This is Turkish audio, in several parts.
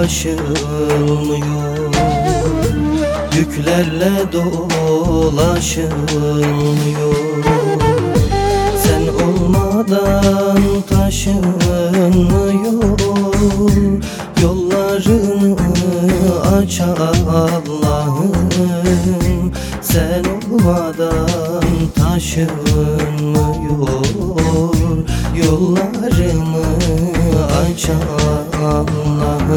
aşılmıyor. Yüklerle dolaşılmıyor. Sen olmadan taşınmıyor. Yollarını aç Allah'ım. Sen olmadan taşınmıyor. Yollarımı aç Allah'ım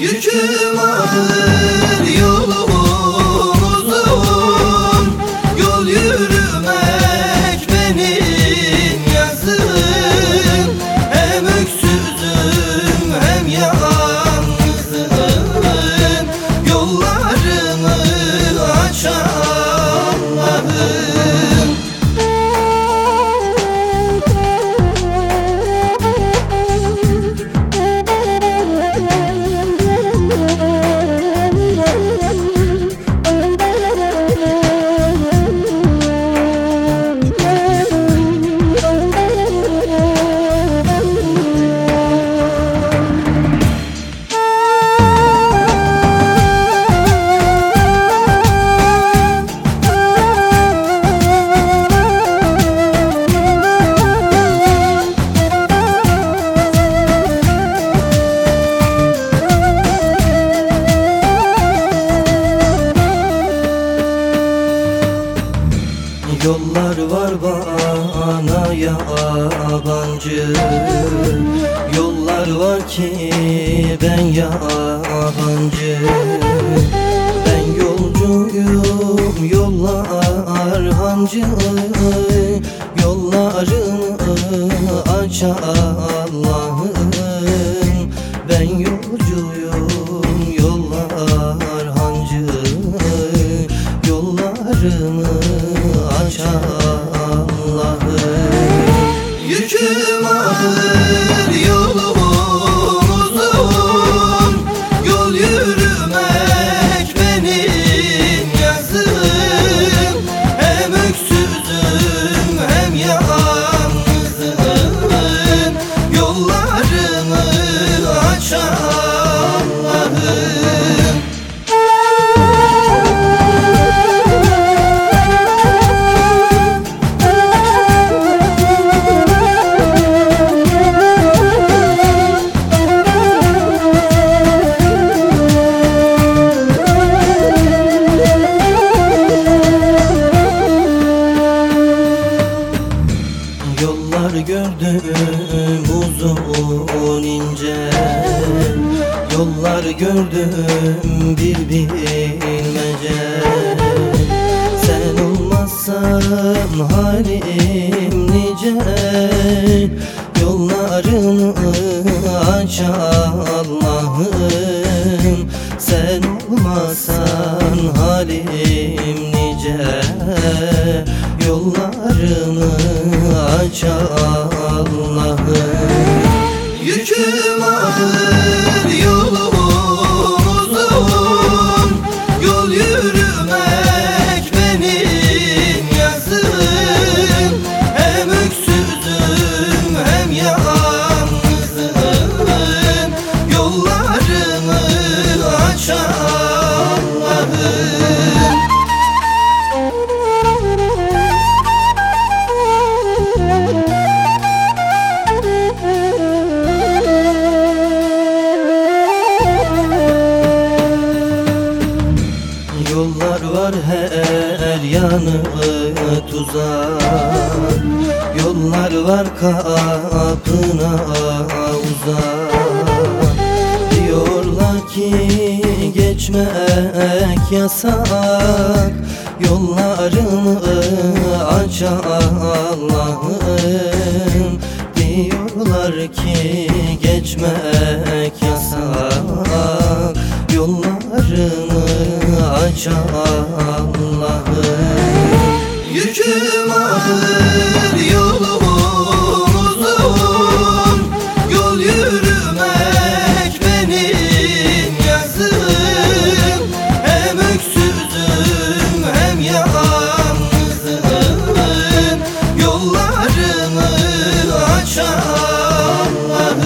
Yüküm ağır yolum bana yabancı Yollar var ki ben yabancı Ben yolcuyum yollar hancı. Yollarını aç Allah'ım Yollar gördüm bir bilmece. Sen olmazsan halim nice? Yollarını aç Allah'ım. Sen olmazsan halim nice? Yollarını aç Allah'ım. Yüküm ağır yanı tuzak. Yollar var kapına uzak. Diyorlar ki geçmek yasak. Yollarını aç Allah'ım Diyorlar ki geçmek yasak. Yollarını aç Allah'ım Yüküm ağır yolum Yol yürümek benim yazım. Hem öksüzüm hem yalnızım. Yollarımı aç Allah'ım.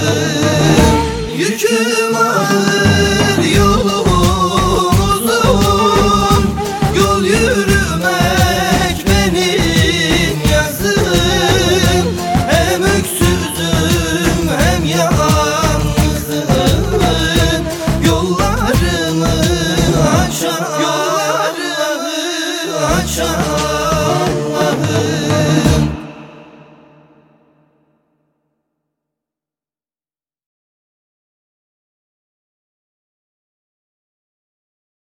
Yüküm ağır Oh.